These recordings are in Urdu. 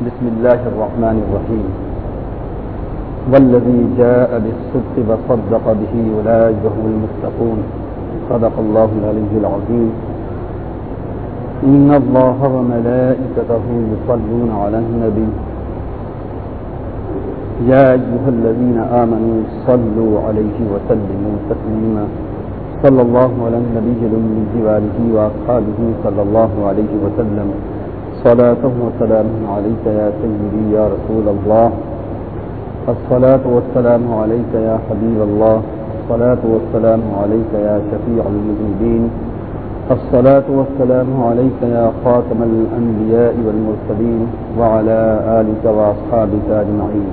بسم الله الرحمن الرحيم والذي جاء بالصدق وصدق به أولئك هم المتقون. صدق الله العلي العظيم إن الله وملائكته يصلون على النبي يا أيها الذين آمنوا صلوا عليه وسلموا تسليما صلى الله على النبي الأمي وآله وأصحابه صلى الله عليه وسلم. صلاة وسلام عليك يا سيدي يا رسول الله. الصلاة والسلام عليك يا حبيب الله. الصلاة والسلام عليك يا شفيع المذنبين. الصلاة والسلام عليك يا خاتم الأنبياء والمرسلين وعلى آلك وأصحابك أجمعين.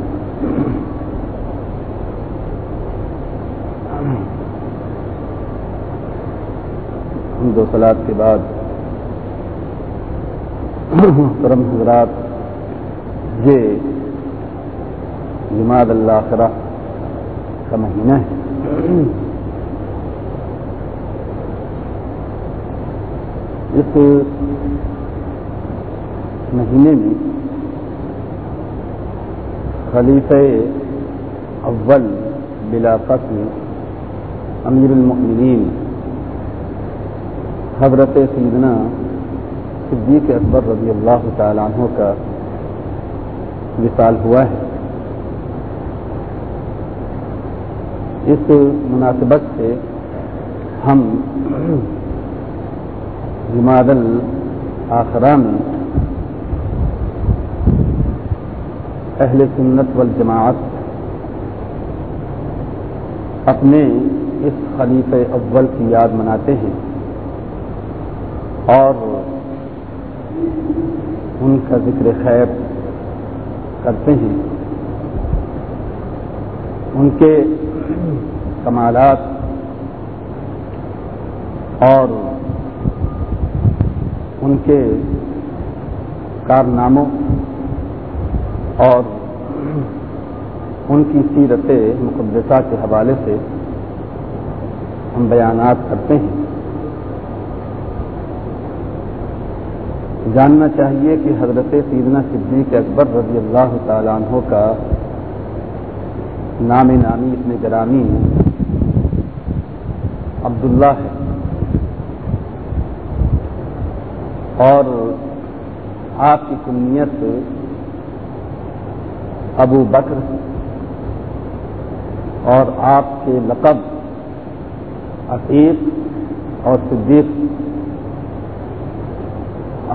حمد و سلاد کے بعد کرم حضرات، یہ جماعت اللہ خرا کا مہینہ ہے۔ اس مہینے میں خلیف اول بلا قسم امیر المؤمنین حضرت سیدنا صدیق اکبر رضی اللہ تعالیٰ عنہ کا وصال ہوا ہے۔ اس مناسبت سے ہم جماعت الآخرہ میں اہل سنت والجماعت اپنے اس خلیف اول کی یاد مناتے ہیں اور ان کا ذکر خیر کرتے ہیں۔ ان کے کمالات اور ان کے کارناموں اور ان کی سیرت مقدسہ کے حوالے سے ہم بیانات کرتے ہیں۔ جاننا چاہیے کہ حضرت سیدنا صدیق اکبر رضی اللہ تعالیٰ عنہ کا نام نامی اتنے گرامی عبداللہ ہے۔ اور آپ کی کنیت ابو بکر اور آپ کے لقب عقیق اور صدیق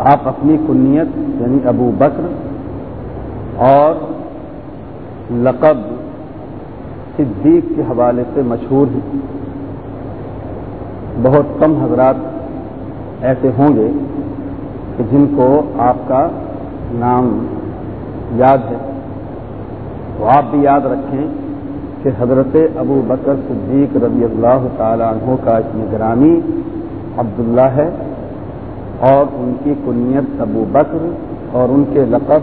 آپ اپنی کنیت یعنی ابو بکر اور لقب صدیق کے حوالے سے مشہور ہیں۔ بہت کم حضرات ایسے ہوں گے کہ جن کو آپ کا نام یاد ہے۔ تو آپ بھی یاد رکھیں کہ حضرت ابو بکر صدیق رضی اللہ تعالیٰ عنہ کا اس نگرانی عبداللہ ہے۔ اور ان کی کنیت ابو بکر اور ان کے لقب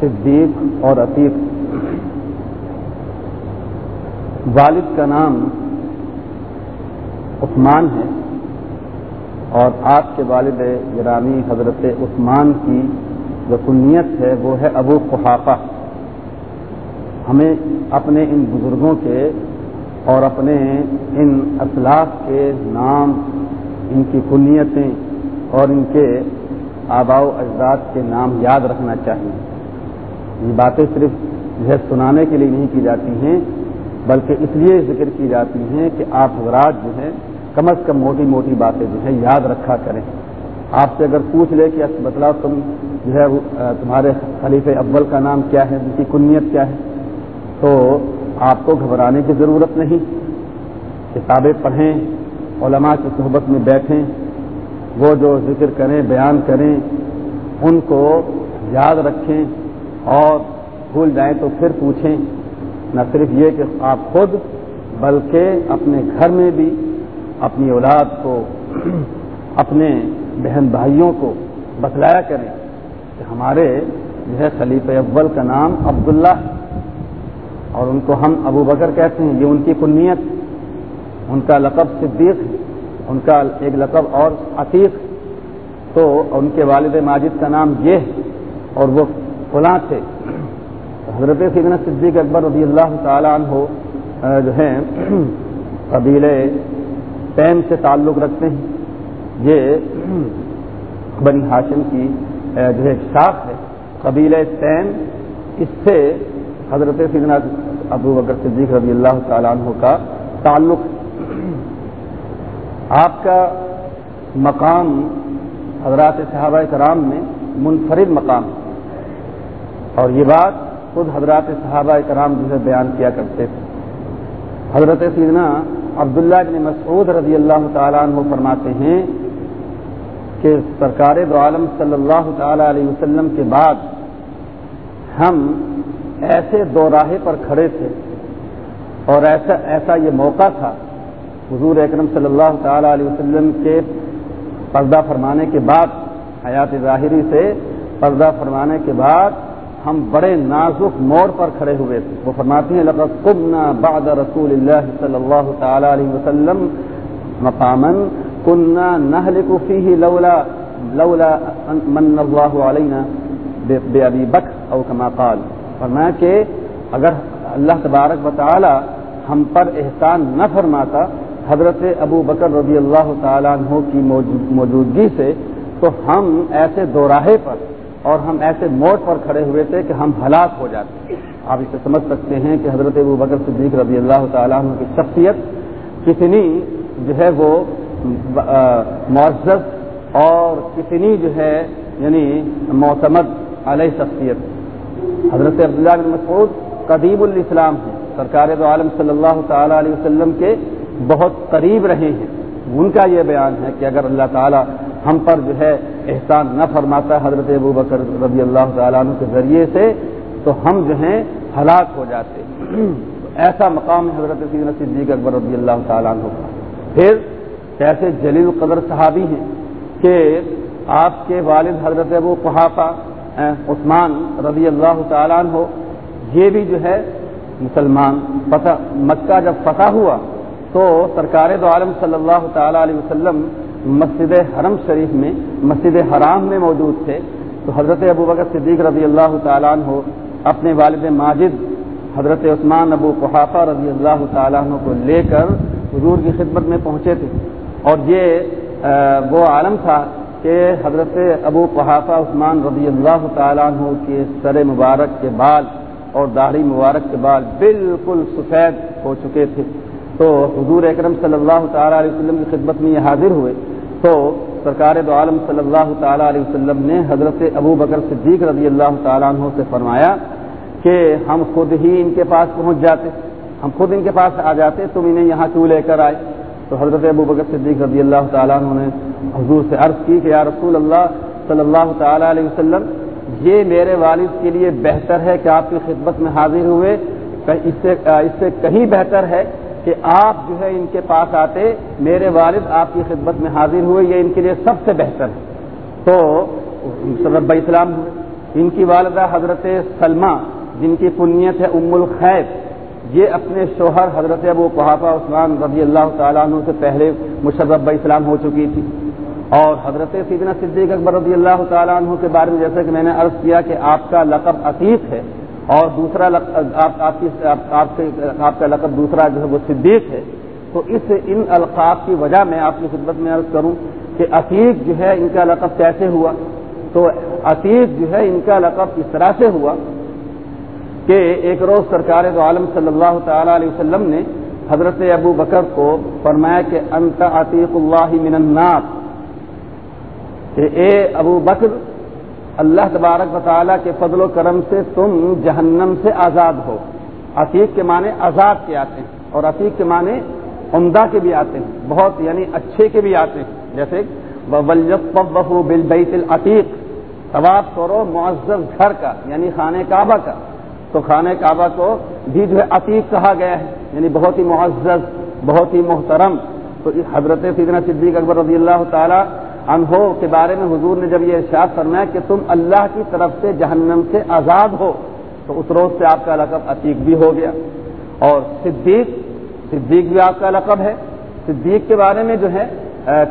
صدیق اور عتیق۔ والد کا نام عثمان ہے اور آپ کے والد گرامی حضرت عثمان کی جو کنیت ہے وہ ہے ابو قحافہ۔ ہمیں اپنے ان بزرگوں کے اور اپنے ان اسلاف کے نام، ان کی کنیتیں اور ان کے آبا و اجداد کے نام یاد رکھنا چاہیے۔ یہ باتیں صرف جو ہے سنانے کے لیے نہیں کی جاتی ہیں، بلکہ اس لیے ذکر کی جاتی ہیں کہ آپ حضرات جو ہیں، کم از کم موٹی موٹی باتیں جو ہے یاد رکھا کریں۔ آپ سے اگر پوچھ لے کہ بتلاؤ تم جو ہے تمہارے خلیف اول کا نام کیا ہے، ان کی کنیت کیا ہے؟ تو آپ کو گھبرانے کی ضرورت نہیں۔ کتابیں پڑھیں، علماء کی صحبت میں بیٹھیں۔ وہ جو ذکر کریں، بیان کریں، ان کو یاد رکھیں اور بھول جائیں تو پھر پوچھیں۔ نہ صرف یہ کہ آپ خود، بلکہ اپنے گھر میں بھی اپنی اولاد کو، اپنے بہن بھائیوں کو بتلایا کریں کہ ہمارے جو ہے خلیف اول کا نام عبداللہ اور ان کو ہم ابو بکر کہتے ہیں، یہ ان کی کنیت، ان کا لقب صدیق ہے۔ ان کا ایک لقب اور عتیق، تو ان کے والد ماجد کا نام یہ ہے اور وہ فلاں تھے۔ حضرت سیدنا صدیق اکبر رضی اللہ تعالیٰ عنہ جو ہیں قبیل پین سے تعلق رکھتے ہیں۔ یہ بنی ہاشم کی جو ہے شاخ ہے۔ قبیل پین، اس سے حضرت سیدنا ابو بکر صدیق رضی اللہ تعالیٰ عنہ کا تعلق آپ کا مقام حضرات صحابہ کرام میں منفرد مقام اور یہ بات خود حضرات صحابہ کرام جو ہے بیان کیا کرتے تھے۔ حضرت سیدنا عبداللہ بن مسعود رضی اللہ تعالیٰ عنہ فرماتے ہیں کہ سرکار دو عالم صلی اللہ تعالی علیہ وسلم کے بعد ہم ایسے دو راہے پر کھڑے تھے اور ایسا ایسا یہ موقع تھا حضور اکرم صلی اللہ تعالی علیہ وسلم کے پردہ فرمانے کے بعد، حیات ظاہری سے پردہ فرمانے کے بعد ہم بڑے نازک موڑ پر کھڑے ہوئے تھے۔ وہ فرماتی ہیں، لقد قمنا بعد رسول اللہ صلی اللہ تعالی علیہ وسلم مقامن کنہ نہلک فیہ لولا لولا من اللہ علینا بے ابی بک او کما قال۔ فرمایا کہ اگر اللہ تبارک و تعالی ہم پر احسان نہ فرماتا حضرت ابو بکر رضی اللہ تعالیٰ عنہ کی موجودگی سے تو ہم ایسے دوراہے پر اور ہم ایسے موڑ پر کھڑے ہوئے تھے کہ ہم ہلاک ہو جاتے آپ اسے سمجھ سکتے ہیں کہ حضرت ابو بکر صدیق رضی اللہ تعالیٰ عنہ کی شخصیت کتنی جو ہے وہ معزز اور کتنی جو ہے یعنی معتمد علیہ شخصیت۔ حضرت عبداللہ بن مسعود قدیب الاسلام ہیں، سرکار دو عالم صلی اللہ تعالی علیہ وسلم کے بہت قریب رہے ہیں۔ ان کا یہ بیان ہے کہ اگر اللہ تعالیٰ ہم پر جو ہے احسان نہ فرماتا حضرت ابو بکر رضی اللہ تعالیٰ عنہ کے ذریعے سے، تو ہم جو ہیں ہلاک ہو جاتے ایسا مقام ہے حضرت سیدنا صدیق اکبر رضی اللہ تعالیٰ عنہ کا۔ پھر کیسے جلیل قدر صحابی ہیں کہ آپ کے والد حضرت ابو قحافہ عثمان رضی اللہ تعالیٰ عنہ، یہ بھی جو ہے مسلمان، فتح، مکہ جب فتح ہوا تو سرکار دو عالم صلی اللہ تعالی علیہ وسلم مسجد حرم شریف میں، مسجد حرام میں موجود تھے۔ تو حضرت ابو بکر صدیق رضی اللہ تعالیٰ عنہ اپنے والد ماجد، حضرت عثمان ابو قحافہ رضی اللہ تعالیٰ عنہ کو لے کر حضور کی خدمت میں پہنچے تھے۔ اور یہ وہ عالم تھا کہ حضرت ابو قحافہ عثمان رضی اللہ تعالیٰ عنہ کے سر مبارک کے بال اور داڑھی مبارک کے بال بالکل سفید ہو چکے تھے۔ تو حضور اکرم صلی اللہ تعالیٰ علیہ وسلم کی خدمت میں یہ حاضر ہوئے، تو سرکار دو عالم صلی اللہ تعالیٰ علیہ وسلم نے حضرت ابو بکر صدیق رضی اللہ تعالیٰ عنہ سے فرمایا کہ ہم خود ہی ان کے پاس پہنچ جاتے، ہم خود ان کے پاس آ جاتے، تم انہیں یہاں کیوں لے کر آئے؟ تو حضرت ابو بکر صدیق رضی اللہ تعالیٰ عنہ نے حضور سے عرض کی کہ یا رسول اللہ صلی اللہ تعالیٰ علیہ وسلم، یہ میرے والد کے لیے بہتر ہے کہ آپ کی خدمت میں حاضر ہوئے، اس سے اس سے کہیں بہتر ہے کہ آپ جو ہے ان کے پاس آتے، میرے والد آپ کی خدمت میں حاضر ہوئے، یہ ان کے لیے سب سے بہتر ہے۔ تو رب اسلام ان کی والدہ حضرت سلمہ، جن کی پنیت ہے ام الخیر، یہ اپنے شوہر حضرت ابو قحافہ عثمان رضی اللہ تعالیٰ عنہ سے پہلے مشرب اسلام ہو چکی تھی۔ اور حضرت سیدنا صدیق اکبر رضی اللہ تعالیٰ عنہ کے بارے میں جیسے کہ میں نے عرض کیا کہ آپ کا لقب عتیق ہے۔ اور دوسرا آپ کا لقب دوسرا جو ہے وہ صدیق ہے۔ تو اس ان القاف کی وجہ میں آپ کی خدمت میں عرض کروں کہ عتیق جو ہے ان کا لقب کیسے ہوا۔ تو عتیق جو ہے ان کا لقب اس طرح سے ہوا کہ ایک روز سرکار دو عالم صلی اللہ تعالی علیہ وسلم نے حضرت ابو بکر کو فرمایا کہ انت عتیق اللہ من النار کہ اے ابو بکر اللہ تبارک و تعالیٰ کے فضل و کرم سے تم جہنم سے آزاد ہو۔ عتیق کے معنی آزاد کے آتے ہیں اور عتیق کے معنی عمدہ کے بھی آتے ہیں، بہت یعنی اچھے کے بھی آتے ہیں۔ جیسے بل بیت العتیق طواف کرو معزز گھر کا یعنی خانہ کعبہ کا۔ تو خانہ کعبہ کو بھی جو ہے عتیق کہا گیا ہے یعنی بہت ہی معزز، بہت ہی محترم۔ تو حضرت سیدنا صدیق اکبر رضی اللہ تعالیٰ انہوں کے بارے میں حضور نے جب یہ ارشاد فرمایا کہ تم اللہ کی طرف سے جہنم سے آزاد ہو، تو اس روز سے آپ کا لقب عتیق بھی ہو گیا۔ اور صدیق صدیق بھی آپ کا لقب ہے۔ صدیق کے بارے میں جو ہے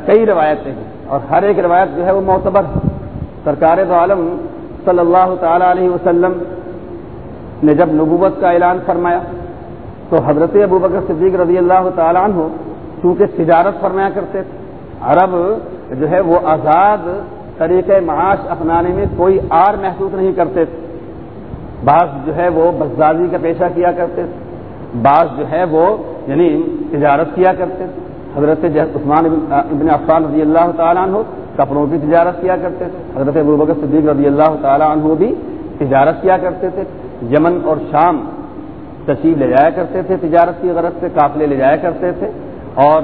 کئی روایتیں ہیں۔ اور ہر ایک روایت جو ہے وہ معتبر ہے۔ سرکار دو عالم صلی اللہ تعالی علیہ وسلم نے جب نبوت کا اعلان فرمایا، تو حضرت ابو بکر صدیق رضی اللہ تعالیٰ عنہ چونکہ تجارت فرمایا کرتے تھے، عرب جو ہے وہ آزاد طریقۂ معاش اپنانے میں کوئی آر محسوس نہیں کرتے۔ تھے بعض جو ہے وہ بزازی کا پیشہ کیا کرتے۔ تھے بعض جو ہے وہ یعنی تجارت کیا کرتے۔ تھے حضرت عثمان ابن عفان رضی اللہ تعالیٰ عنہ کپڑوں کی تجارت کیا کرتے۔ تھے حضرت ابو بکر صدیق رضی اللہ تعالیٰ عنہ بھی تجارت کیا کرتے تھے۔ یمن اور شام تشریف لے جایا کرتے تھے تجارت کی غرض سے، قافلے لے جایا کرتے تھے۔ اور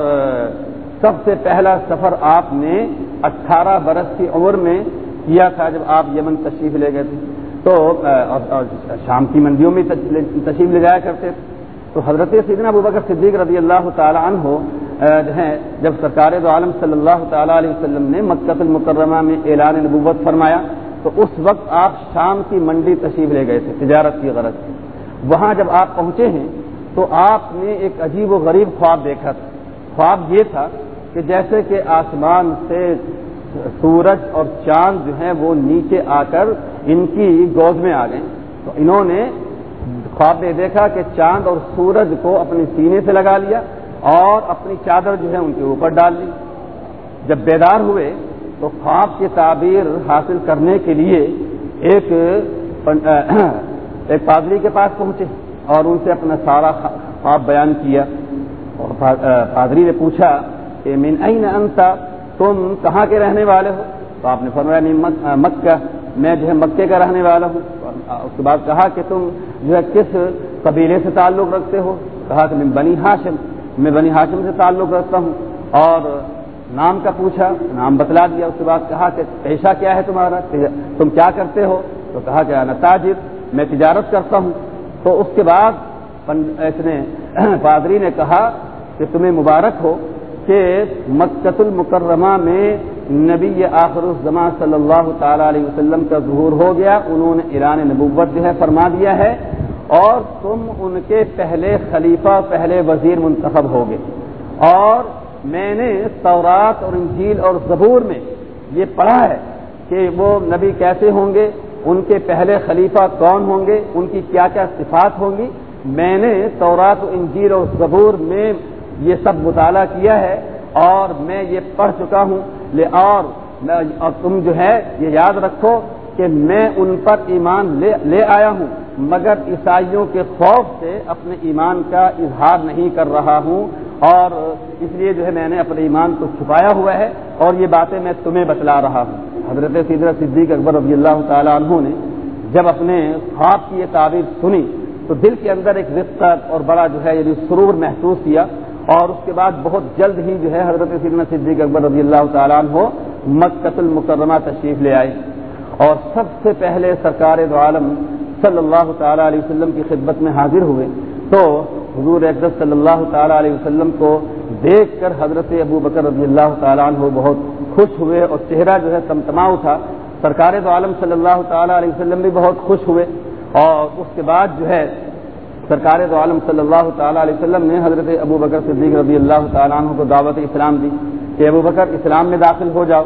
سب سے پہلا سفر آپ نے اٹھارہ برس کی عمر میں کیا تھا جب آپ یمن تشریف لے گئے تھے؟ تو شام کی منڈیوں میں تشریف لے جایا کرتے تھے۔ تو حضرت سیدنا ابو بکر صدیق رضی اللہ تعالیٰ عنہ جو جب سرکار دو عالم صلی اللہ تعالیٰ علیہ وسلم نے مکت المکرمہ میں اعلان نبوت فرمایا، تو اس وقت آپ شام کی منڈی تشریف لے گئے تھے، تجارت کی غرض سے۔ وہاں جب آپ پہنچے ہیں، تو آپ نے ایک عجیب و غریب خواب دیکھا تھا۔ خواب یہ تھا کہ جیسے کہ آسمان سے سورج اور چاند جو ہیں وہ نیچے آ کر ان کی گود میں آ گئے۔ تو انہوں نے خواب میں دیکھا کہ چاند اور سورج کو اپنے سینے سے لگا لیا اور اپنی چادر جو ہے ان کے اوپر ڈال لی۔ جب بیدار ہوئے تو خواب کی تعبیر حاصل کرنے کے لیے ایک ایک پادری کے پاس پہنچے اور ان سے اپنا سارا خواب بیان کیا اور پادری نے پوچھا کہ من این انتا تم کہاں کے رہنے والے ہو؟ تو آپ نے فرمایا مکہ، میں جو ہے مکے کا رہنے والا ہوں۔ اس کے بعد کہا کہ تم جو ہے کس قبیلے سے تعلق رکھتے ہو؟ کہا کہ میں بنی ہاشم، میں بنی ہاشم سے تعلق رکھتا ہوں۔ اور نام کا پوچھا، نام بتلا دیا۔ اس کے بعد کہا کہ پیشہ کیا ہے تمہارا؟ تم کیا کرتے ہو؟ تو کہا کہ انا تاجر، میں تجارت کرتا ہوں۔ تو اس کے بعد اس نے پادری نے کہا کہ تمہیں مبارک ہو۔ کہ مکت المکرمہ میں نبی آخر الزما صلی اللہ تعالی علیہ وسلم کا ظہور ہو گیا، انہوں نے ایران نبوت جو ہے فرما دیا ہے، اور تم ان کے پہلے خلیفہ پہلے وزیر منتخب ہو گئے اور میں نے سورات اور انجیل اور زبور میں یہ پڑھا ہے کہ وہ نبی کیسے ہوں گے، ان کے پہلے خلیفہ کون ہوں گے، ان کی کیا کیا صفات ہوں گی۔ میں نے تورات و انجیل اور زبور میں یہ سب مطالعہ کیا ہے اور میں یہ پڑھ چکا ہوں۔ لے اور اور تم جو ہے یہ یاد رکھو کہ میں ان پر ایمان لے لے آیا ہوں، مگر عیسائیوں کے خوف سے اپنے ایمان کا اظہار نہیں کر رہا ہوں۔ اور اس لیے جو ہے میں نے اپنے ایمان کو چھپایا ہوا ہے اور یہ باتیں میں تمہیں بتلا رہا ہوں۔ حضرت سیدر صدیق اکبر رضی اللہ تعالیٰ عنہ نے جب اپنے خواب کی یہ تعبیر سنی تو دل کے اندر ایک رفت اور بڑا جو ہے یعنی سرور محسوس کیا۔ اور اس کے بعد بہت جلد ہی جو ہے حضرت سیدنا صدیق اکبر رضی اللہ تعالیٰ عنہ مکت المکرمہ تشریف لے آئے۔ اور سب سے پہلے سرکار دو عالم صلی اللہ تعالیٰ علیہ وسلم کی خدمت میں حاضر ہوئے۔ تو حضور اقدس صلی اللہ تعالیٰ علیہ وسلم کو دیکھ کر حضرت ابو بکر رضی اللہ تعالیٰ عنہ بہت خوش ہوئے اور چہرہ جو ہے تمتماؤ تھا۔ سرکار دو عالم صلی اللہ تعالیٰ علیہ وسلم بھی بہت خوش ہوئے اور اس کے بعد جو ہے سرکار دو عالم صلی اللہ تعالیٰ علیہ وسلم نے حضرت ابو بکر صدیق رضی اللہ تعالیٰ عنہ کو دعوت اسلام دی کہ ابو بکر اسلام میں داخل ہو جاؤ۔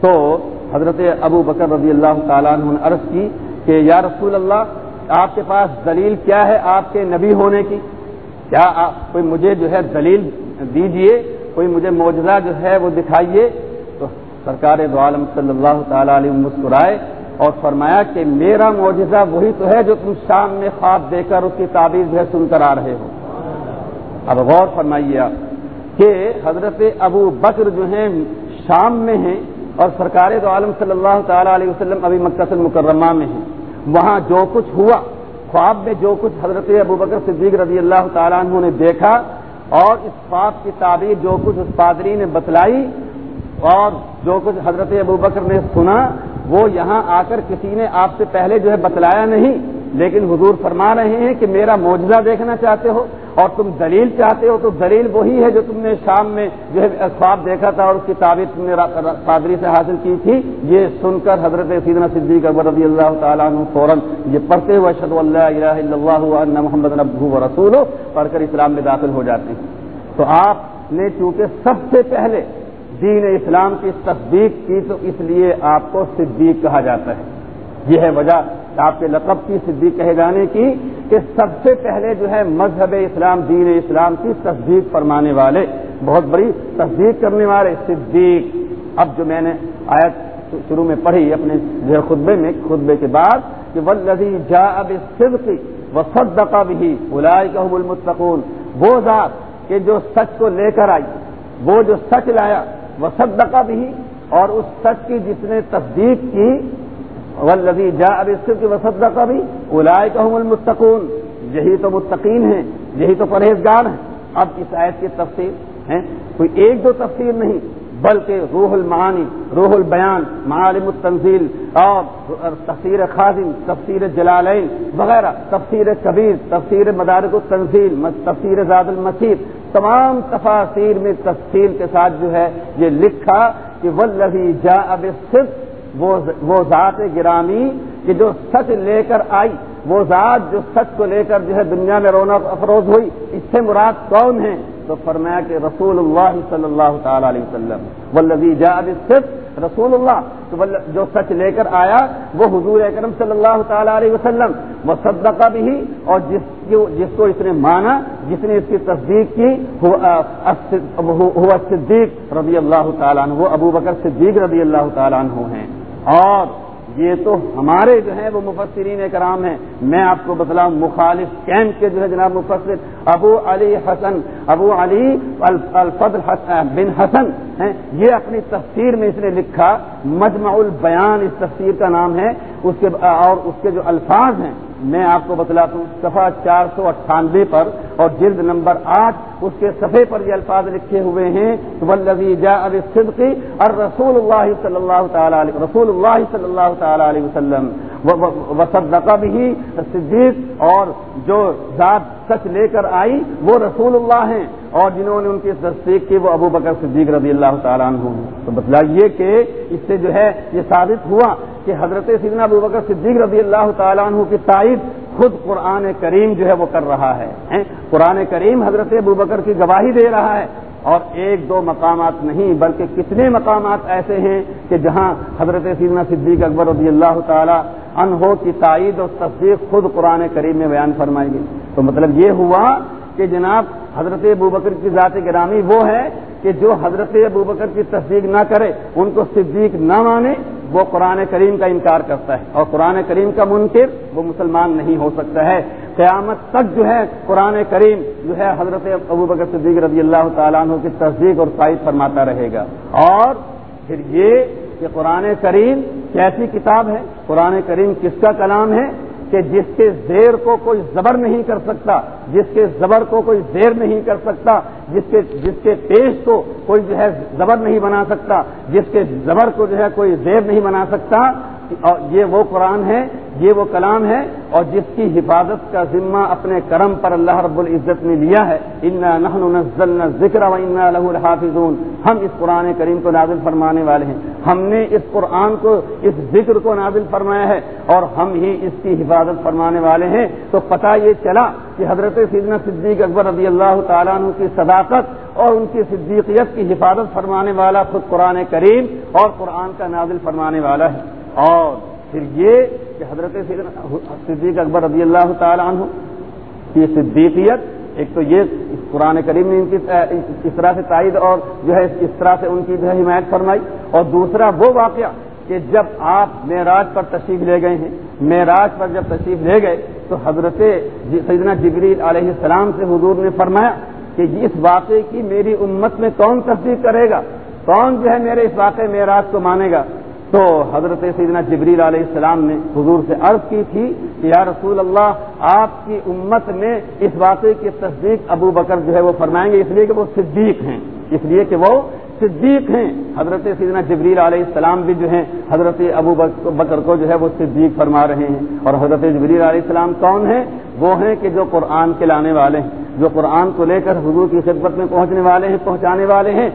تو حضرت ابو بکر رضی اللہ تعالیٰ عنہ نے عرض کی کہ یا رسول اللہ، آپ کے پاس دلیل کیا ہے آپ کے نبی ہونے کی؟ کیا آپ کوئی مجھے جو ہے دلیل دیجیے؟ کوئی مجھے معجزہ جو ہے وہ دکھائیے؟ تو سرکار دو عالم صلی اللہ تعالیٰ علیہ مسکرائے۔ اور فرمایا کہ میرا معجزہ وہی تو ہے جو تم شام میں خواب دے کر اس کی تعبیر جو ہے سن کر آ رہے ہو۔ اب غور فرمائیے آپ کہ حضرت ابو بکر جو ہیں شام میں ہیں اور سرکار دو عالم صلی اللہ تعالی علیہ وسلم ابھی مکہ المکرمہ میں ہیں۔ وہاں جو کچھ ہوا، خواب میں جو کچھ حضرت ابو بکر صدیق رضی اللہ تعالیٰ عنہ نے دیکھا اور اس خواب کی تعبیر جو کچھ اس پادری نے بتلائی اور جو کچھ حضرت ابو بکر نے سنا، وہ یہاں آ کر کسی نے آپ سے پہلے جو ہے بتلایا نہیں، لیکن حضور فرما رہے ہیں کہ میرا معجزہ دیکھنا چاہتے ہو اور تم دلیل چاہتے ہو، تو دلیل وہی ہے جو تم نے شام میں جو ہے خواب دیکھا تھا اور اس کی تعبیر تم نے قادری سے حاصل کی تھی۔ یہ سن کر حضرت سیدنا صدیق اکبر رضی اللہ تعالیٰ عنہ فوراً یہ پڑھتے ہوئے شد اللہ الہ الا اللہ محمد نبو و رسول پڑھ کر اسلام میں داخل ہو جاتے ہیں۔ تو آپ نے چونکہ سب سے پہلے دین اسلام کی تصدیق کی تو اس لیے آپ کو صدیق کہا جاتا ہے۔ یہ ہے وجہ آپ کے لقب کی صدیق کہے جانے کی کہ سب سے پہلے جو ہے مذہب اسلام، دین اسلام کی تصدیق فرمانے والے، بہت بڑی تصدیق کرنے والے صدیق۔ اب جو میں نے آیت شروع میں پڑھی اپنے جو خطبے میں، خطبے کے بعد کہ ولزی جا اب صدقی و صدقہ بھی الائی المتقون۔ وہ ذات کہ جو سچ کو لے کر آئی، وہ جو سچ لایا وہ صدقہ بھی اور اس سچ کی جس نے تصدیق کی ولزی جا اب صدق و صدقہ بھی الائی کا المتقون۔ یہی تو متقین ہیں، یہی تو پرہیزگار ہیں۔ اب اس آیت کی تفصیل ہے کوئی ایک دو تفصیل نہیں، بلکہ روح المعانی، روح البیان، معالم التنزیل، اور تفسیر خاصم تفسیر جلالین وغیرہ، تفسیر کبیر، تفسیر مدارک التنزیل، تفسیر زاد المسید تمام تفاصیر میں تفصیل کے ساتھ جو ہے یہ لکھا کہ ولہی جا اب صرف وہ ذات گرامی کہ جو سچ لے کر آئی، وہ ذات جو سچ کو لے کر جو ہے دنیا میں رونق افروز ہوئی، اس سے مراد کون ہیں؟ تو فرمایا کہ رسول اللہ صلی اللہ تعالی علیہ وسلم ولزی جاد صرف رسول اللہ تو جو سچ لے کر آیا، وہ حضور اکرم صلی اللہ تعالی علیہ وسلم وہ بھی اور جس جس کو اس نے مانا، جس نے اس کی تصدیق کی ہوا صدیق رضی اللہ تعالیٰ عنہ، وہ ابو بکر صدیق رضی اللہ تعالیٰ عنہ ہیں۔ اور یہ تو ہمارے جو ہیں وہ مفسرین کرام ہیں۔ میں آپ کو بتلاؤں، مخالف کیمپ کے جو ہے جناب مفسر ابو علی حسن، ابو علی الفضل بن حسن ہیں۔ یہ اپنی تفسیر میں اس نے لکھا، مجمع البیان اس تفسیر کا نام ہے۔ اس کے اور اس کے جو الفاظ ہیں میں آپ کو بتلاتا ہوں، صفحہ چار سو اٹھانوے پر اور جلد نمبر آٹھ، اس کے صفحے پر یہ الفاظ لکھے ہوئے ہیں ولزی جا صدقی اور رسول اللہ صلی اللہ تعالی علیہ، رسول اللہ صلی اللہ تعالی علیہ وسلم وصدقہ بھی صدیق اور جو ذات سچ لے کر آئی، وہ رسول اللہ ہیں۔ اور جنہوں نے ان کی تصدیق کی وہ ابو بکر صدیق رضی اللہ تعالیٰ عنہ تو بتلائیے کہ اس سے جو ہے یہ ثابت ہوا کہ حضرت سیدنا ابو بکر صدیق رضی اللہ تعالیٰ عنہ کی تائید خود قرآن کریم جو ہے وہ کر رہا ہے قرآن کریم حضرت ابو بکر کی گواہی دے رہا ہے۔ اور ایک دو مقامات نہیں، بلکہ کتنے مقامات ایسے ہیں کہ جہاں حضرت سیدنا صدیق اکبر رضی اللہ تعالیٰ انہوں کی تائید اور تصدیق خود قرآن کریم میں بیان فرمائی گئی۔ تو مطلب یہ ہوا کہ جناب حضرت ابو بکر کی ذات گرامی وہ ہے کہ جو حضرت ابو بکر کی تصدیق نہ کرے، ان کو صدیق نہ مانے، وہ قرآن کریم کا انکار کرتا ہے۔ اور قرآن کریم کا منکر وہ مسلمان نہیں ہو سکتا ہے۔ قیامت تک جو ہے قرآن کریم جو ہے حضرت ابو بکر صدیق رضی اللہ تعالیٰ عنہ کی تصدیق اور سائز فرماتا رہے گا۔ اور پھر یہ کہ قرآن کریم کیسی کتاب ہے؟ قرآن کریم کس کا کلام ہے؟ کہ جس کے زیر کو کوئی زبر نہیں کر سکتا، جس کے زبر کو کوئی زیر نہیں کر سکتا، جس کے جس کے پیش کو کوئی جو ہے زبر نہیں بنا سکتا، جس کے زبر کو جو ہے کوئی زیر نہیں بنا سکتا اور یہ وہ قرآن ہے، یہ وہ کلام ہے، اور جس کی حفاظت کا ذمہ اپنے کرم پر اللہ رب العزت نے لیا ہے۔ انا ذکر و انا لہ الحافظون ہم اس قرآن کریم کو نازل فرمانے والے ہیں۔ ہم نے اس قرآن کو، اس ذکر کو نازل فرمایا ہے، اور ہم ہی اس کی حفاظت فرمانے والے ہیں۔ تو پتہ یہ چلا کہ حضرت سیدنا صدیق اکبر رضی اللہ تعالیٰ عنہ کی صداقت اور ان کی صدیقیت کی حفاظت فرمانے والا خود قرآن کریم اور قرآن کا نازل فرمانے والا ہے۔ اور پھر یہ کہ حضرت صدیق اکبر رضی اللہ تعالیٰ عنہ کی صدیقیت، ایک تو یہ قرآن کریم نے ان کی، اس طرح سے تائید اور جو ہے اس طرح سے ان کی جو ہے حمایت فرمائی۔ اور دوسرا وہ واقعہ کہ جب آپ معراج پر تشریف لے گئے ہیں، معراج پر جب تشریف لے گئے تو حضرت سیدنا جبریل علیہ السلام سے حضور نے فرمایا کہ اس واقعے کی میری امت میں کون تصدیق کرے گا؟ کون جو ہے میرے اس واقعے معراج کو مانے گا؟ تو حضرت سیدنا جبریل علیہ السلام نے حضور سے عرض کی تھی کہ یا رسول اللہ، آپ کی امت میں اس واقعے کی تصدیق ابو بکر جو ہے وہ فرمائیں گے، اس لیے کہ وہ صدیق ہیں۔ اس لیے کہ وہ صدیق ہیں۔ حضرت سیدنا جبریل علیہ السلام بھی جو ہیں، حضرت ابو بکر کو جو ہے وہ صدیق فرما رہے ہیں۔ اور حضرت جبریل علیہ السلام کون ہیں؟ وہ ہیں کہ جو قرآن کے لانے والے ہیں، جو قرآن کو لے کر حضور کی خدمت میں پہنچنے والے ہیں، پہنچانے والے ہیں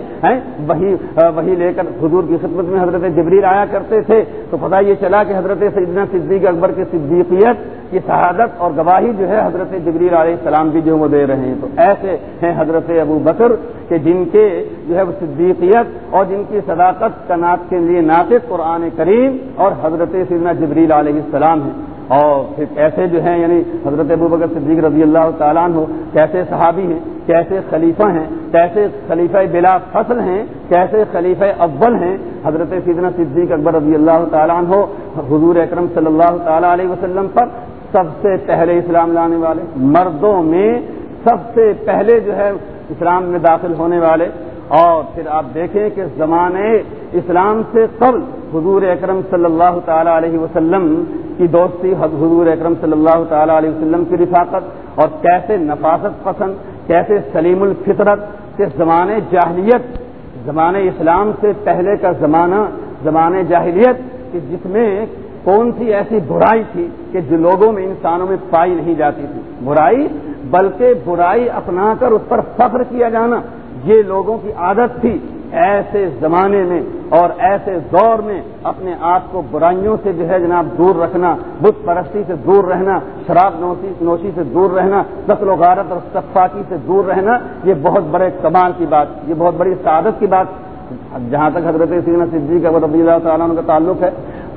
وہی وہی لے کر حضور کی خدمت میں حضرت جبریل آیا کرتے تھے۔ تو پتہ یہ چلا کہ حضرت سیدنا صدیق اکبر کی صدیقیت، کی شہادت اور گواہی جو ہے حضرت جبریل علیہ السلام بھی جو وہ دے رہے ہیں۔ تو ایسے ہیں حضرت ابو بکر کہ جن کے جو ہے وہ صدیقیت اور جن کی صداقت کنات کے لیے ناطق قرآن کریم اور حضرت سیدنا جبریل علیہ السلام ہیں۔ اور پھر کیسے جو ہیں یعنی حضرت ابو بکر صدیق رضی اللہ تعالیٰ ہو کیسے صحابی ہیں، کیسے خلیفہ ہیں، کیسے خلیفہ بلا فصل ہیں، کیسے خلیفہ اول ہیں۔ حضرت سیدنا صدیق اکبر رضی اللہ تعالیٰ ہو حضور اکرم صلی اللہ تعالیٰ علیہ وسلم پر سب سے پہلے اسلام لانے والے، مردوں میں سب سے پہلے جو ہے، اسلام میں داخل ہونے والے۔ اور پھر آپ دیکھیں کہ زمانے اسلام سے قبل حضور اکرم صلی اللہ تعالی علیہ وسلم کی دوستی، حضور اکرم صلی اللہ تعالی علیہ وسلم کی رفاقت اور کیسے نفاست پسند، کیسے سلیم الفطرت کے زمانے جاہلیت، زمانے اسلام سے پہلے کا زمانہ، زمانے جاہلیت کہ جس میں کون سی ایسی برائی تھی کہ جو لوگوں میں، انسانوں میں پائی نہیں جاتی تھی۔ برائی، بلکہ برائی اپنا کر اس پر فخر کیا جانا۔ یہ لوگوں کی عادت تھی ایسے زمانے میں اور ایسے دور میں اپنے آپ کو برائیوں سے جو ہے جناب دور رکھنا، بت پرستی سے دور رہنا، شراب نوشی نوشی سے دور رہنا قتل و غارت اور صفاقی سے دور رہنا، یہ بہت بڑے کمال کی بات، یہ بہت بڑی سعادت کی بات۔ جہاں تک حضرت سینا صدیق کا رضی اللہ تعالیٰ کا تعلق ہے۔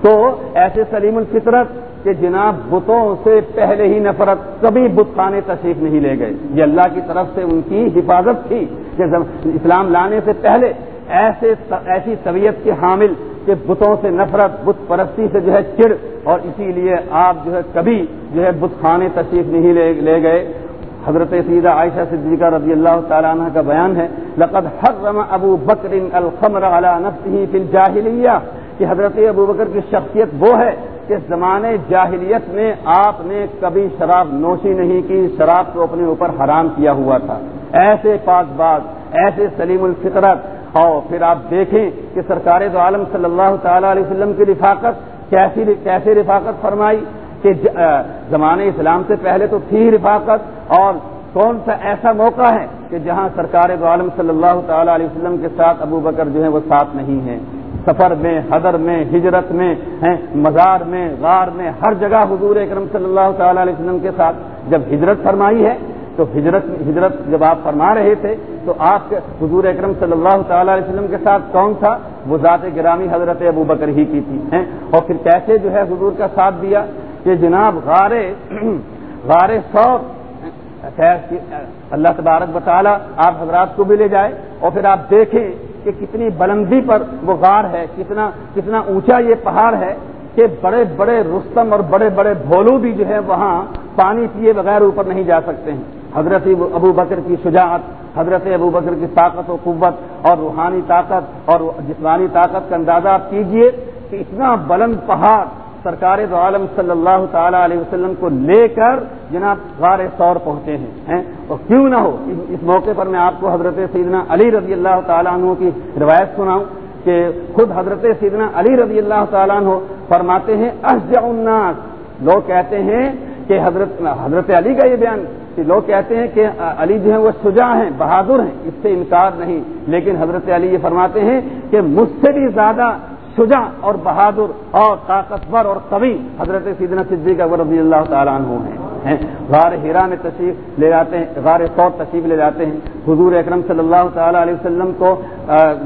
تو ایسے سلیم الفطرت کہ جناب بتوں سے پہلے ہی نفرت، کبھی بت خانے تشریف نہیں لے گئے۔ یہ اللہ کی طرف سے ان کی حفاظت تھی۔ کہ اسلام لانے سے پہلے ایسے ایسی طبیعت کے حامل کہ بتوں سے نفرت، بت پرستی سے جو ہے چڑ، اور اسی لیے آپ جو ہے کبھی جو ہے بت خانے تشریف نہیں لے گئے۔ حضرت سیدہ عائشہ صدیقہ رضی اللہ تعالیٰ عنہ کا بیان ہے، لقد حرم ابو بکر الخمر على نفسه في الجاہلیہ، کہ حضرت ابو بکر کی شخصیت وہ ہے کہ زمانے جاہلیت میں آپ نے کبھی شراب نوشی نہیں کی، شراب کو اپنے اوپر حرام کیا ہوا تھا۔ ایسے پاک باز ایسے سلیم الفطرت۔ اور پھر آپ دیکھیں کہ سرکار دو عالم صلی اللہ تعالی علیہ وسلم کی رفاقت کیسی کیسے رفاقت فرمائی کہ زمانے اسلام سے پہلے تو تھی رفاقت اور کون سا ایسا موقع ہے کہ جہاں سرکار دو عالم صلی اللہ تعالی علیہ وسلم کے ساتھ ابو بکر جو ہے وہ ساتھ نہیں ہیں۔ سفر میں، حضر میں، ہجرت میں مزار میں، غار میں، ہر جگہ حضور اکرم صلی اللہ تعالی علیہ وسلم کے ساتھ جب ہجرت فرمائی ہے تو ہجرت ہجرت جب آپ فرما رہے تھے، تو آپ کے حضور اکرم صلی اللہ تعالی علیہ وسلم کے ساتھ کون تھا؟ وہ ذات گرامی حضرت ابو بکر ہی کی تھی اور پھر کیسے جو ہے حضور کا ساتھ دیا کہ جناب غار غار سور خیر اللہ تبارک بطالہ آپ حضرات کو بھی لے جائے اور پھر آپ دیکھیں کہ کتنی بلندی پر وہ غار ہے، کتنا کتنا اونچا یہ پہاڑ ہے کہ بڑے بڑے رستم اور بڑے بڑے بھولو بھی جو ہے وہاں پانی پیے بغیر اوپر نہیں جا سکتے ہیں۔ حضرت ابو بکر کی شجاعت، حضرت ابو بکر کی طاقت و قوت اور روحانی طاقت اور جسمانی طاقت کا اندازہ آپ کیجیے کہ اتنا بلند پہاڑ سرکار دو عالم صلی اللہ تعالی علیہ وسلم کو لے کر جناب غار سور پہنچے ہیں اور کیوں نہ ہو؟ اس موقع پر میں آپ کو حضرت سیدنا علی رضی اللہ تعالیٰ عنہ کی روایت سناؤں کہ خود حضرت سیدنا علی رضی اللہ تعالیٰ عنہ فرماتے ہیں الناس۔ لوگ کہتے ہیں کہ حضرت حضرت علی کا یہ بیان کہ لوگ کہتے ہیں کہ علی جو ہیں وہ سجا ہیں، بہادر ہیں، اس سے انکار نہیں۔ لیکن حضرت علی یہ فرماتے ہیں کہ مجھ سے بھی زیادہ شجا اور بہادر اور طاقتور اور قوی حضرت سیدنا صدیق اکبر رضی اللہ تعالیٰ عنہ ہیں غار ہیرا میں تشریف لے جاتے ہیں، غار سور تشریف لے جاتے ہیں۔ حضور اکرم صلی اللہ تعالیٰ علیہ وسلم کو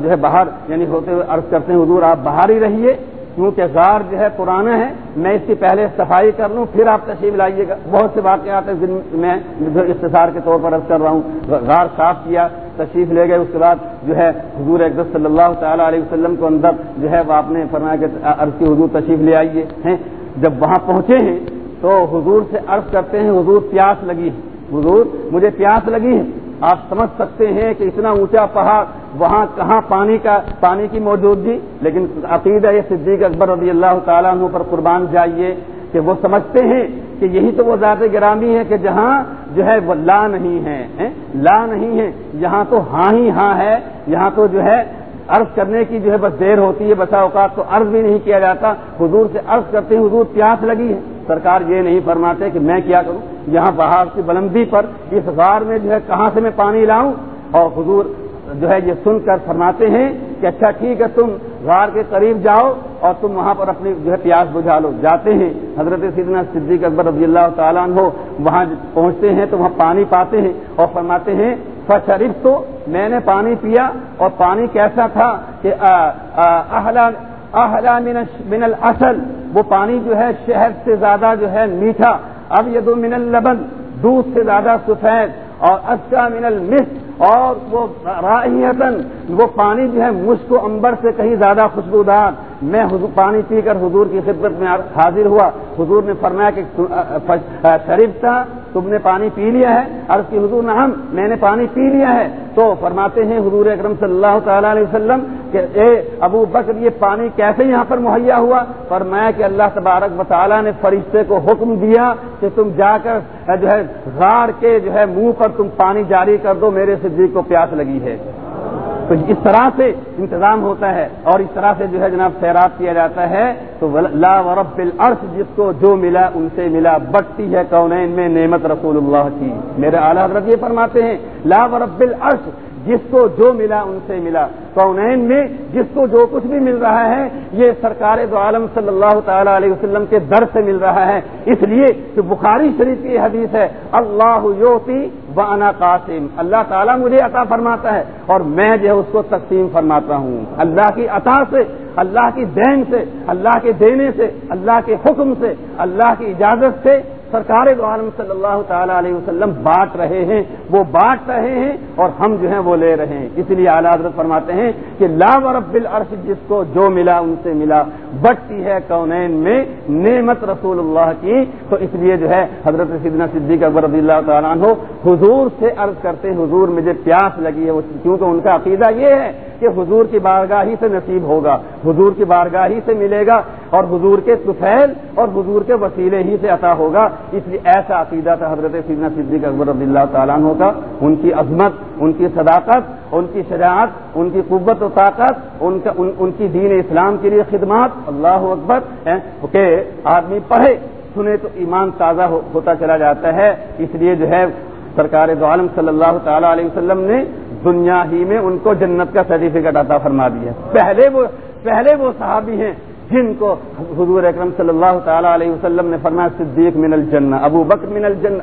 جو ہے باہر یعنی ہوتے ہوئے عرض کرتے ہیں، حضور آپ باہر ہی رہیے۔ کیونکہ غار جو ہے پرانا ہے، میں اس کی پہلے صفائی کر لوں، پھر آپ تشریف لائیے گا۔ بہت سے واقعات ہیں میں اختصار کے طور پر عرض کر رہا ہوں۔ غار صاف کیا، تشریف لے گئے، اس کے بعد جو ہے حضور اقدس صلی اللہ تعالیٰ علیہ وسلم کو اندر جو ہے وہ آپ نے فرمایا کہ عرض کی حضور تشریف لے آئیے ہیں۔ جب وہاں پہنچے ہیں تو حضور سے عرض کرتے ہیں، حضور پیاس لگی ہے۔ حضور، مجھے پیاس لگی ہے۔ آپ سمجھ سکتے ہیں کہ اتنا اونچا پہاڑ وہاں کہاں پانی کا پانی کی موجودگی؟ لیکن عقیدہ یہ صدیق اکبر رضی اللہ تعالیٰ عنہ پر قربان جائیے کہ وہ سمجھتے ہیں کہ یہی تو وہ ذات گرامی ہے کہ جہاں جو ہے وہ لا نہیں ہے لا نہیں ہے، یہاں تو ہاں ہی ہاں ہے، یہاں تو جو ہے عرض کرنے کی جو ہے بس دیر ہوتی ہے بسا اوقات تو عرض بھی نہیں کیا جاتا۔ حضور سے عرض کرتے ہیں حضور پیاس لگی ہے۔ سرکار یہ نہیں فرماتے کہ میں کیا کروں؟ یہاں پہاڑ کی بلندی پر اس غار میں جو ہے کہاں سے میں پانی لاؤں؟ اور حضور جو ہے یہ سن کر فرماتے ہیں کہ اچھا ٹھیک ہے، تم غار کے قریب جاؤ اور تم وہاں پر اپنی جو ہے پیاس بجھا لو۔ جاتے ہیں۔ حضرت سیدنا صدیق اکبر رضی اللہ تعالیٰ ہو وہاں پہنچتے ہیں تو وہاں پانی پاتے ہیں اور فرماتے ہیں فشریف تو میں نے پانی پیا اور پانی کیسا تھا کہ اہلا من الاصل وہ پانی جو ہے شہد سے زیادہ جو ہے میٹھا، اب یہ دو من اللبن، دودھ سے زیادہ سفید، اور اچھا من المس، اور وہ راہیتن وہ پانی جو ہے مشک و امبر سے کہیں زیادہ خوشبودار۔ میں حضور پانی پی کر حضور کی خدمت میں حاضر ہوا۔ حضور نے فرمایا کہ شریف تھا، تم نے پانی پی لیا ہے۔ اور اس کی حضور، نہ میں نے پانی پی لیا ہے۔ تو فرماتے ہیں حضور اکرم صلی اللہ تعالی علیہ وسلم کہ، اے ابو بکر، یہ پانی کیسے یہاں پر مہیا ہوا؟ فرمایا کہ اللہ تبارک و تعالیٰ نے فرشتے کو حکم دیا کہ تم جا کر، جو ہے، غار کے، جو ہے، منہ پر تم پانی جاری کر دو، میرے صدیق کو پیاس لگی ہے۔ تو اس طرح سے انتظام ہوتا ہے اور اس طرح سے جو ہے جناب سیراب کیا جاتا ہے، تو لا ورب العرش جس کو جو ملا ان سے ملا۔ بٹتی ہے کونین میں نعمت رسول اللہ کی۔ میرے اعلیٰ حضرت یہ فرماتے ہیں، لا ورب العرش جس کو جو ملا ان سے ملا۔ کونین میں؟ جس کو جو کچھ بھی مل رہا ہے، یہ سرکار دو عالم صلی اللہ تعالی علیہ وسلم کے در سے مل رہا ہے۔ اس لیے کہ بخاری شریف کی حدیث ہے، اللہ یوتی وانا قاسم۔ اللہ تعالیٰ مجھے عطا فرماتا ہے اور میں جو ہے اس کو تقسیم فرماتا ہوں۔ اللہ کی عطا سے، اللہ کی دین سے، اللہ کے دینے سے، اللہ کے حکم سے، اللہ کی اجازت سے سرکار دو عالم صلی اللہ تعالی علیہ وسلم بانٹ رہے ہیں۔ وہ بانٹ رہے ہیں اور ہم جو ہیں وہ لے رہے ہیں۔ اس لیے اعلیٰ حضرت فرماتے ہیں کہ لا رب العرش، جس کو جو ملا ان سے ملا۔ بٹتی ہے کونین میں نعمت رسول اللہ کی تو اس لیے جو ہے حضرت سیدنا صدیق اکبر رضی اللہ تعالیٰ عنہ حضور سے عرض کرتے حضور مجھے پیاس لگی ہے کیونکہ ان کا عقیدہ یہ ہے کہ حضور کی بارگاہ ہی سے نصیب ہوگا حضور کی بارگاہ ہی سے ملے گا اور حضور کے سفید اور حضور کے وسیلے ہی سے عطا ہوگا۔ اس لیے ایسا عقیدہ تھا حضرت سیدنا صدیق اکبر رضی اللہ تعالیٰ عنہ کا۔ ان کی عظمت ان کی صداقت ان کی شجاعت ان کی قوت و طاقت ان کا ان, ان کی دین اسلام کے لیے خدمات اللہ اکبر کہ آدمی پڑھے، سنے تو ایمان تازہ ہوتا چلا جاتا ہے۔ اس لیے جو ہے، سرکار دو عالم صلی اللہ تعالی علیہ وسلم نے دنیا ہی میں ان کو جنت کا سرٹیفکیٹ عطا فرما دیا۔ پہلے وہ پہلے وہ صحابی ہیں۔ جن کو حضور اکرم صلی اللہ تعالیٰ علیہ وسلم نے فرمایا، صدیق من الجنہ، ابو بکر من الجن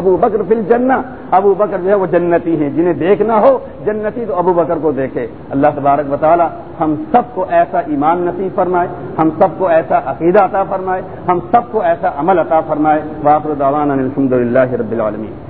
ابو بکر فی الجنہ۔ ابو بکر جو ہے وہ جنتی ہیں، جنہیں دیکھنا ہو جنتی تو ابو بکر کو دیکھے۔ اللہ تبارک بطالہ ہم سب کو ایسا ایمان نصیب فرمائے، ہم سب کو ایسا عقیدہ عطا فرمائے، ہم سب کو ایسا عمل عطا فرمائے۔ واپر دعوانا الحمد للہ رب العالمین۔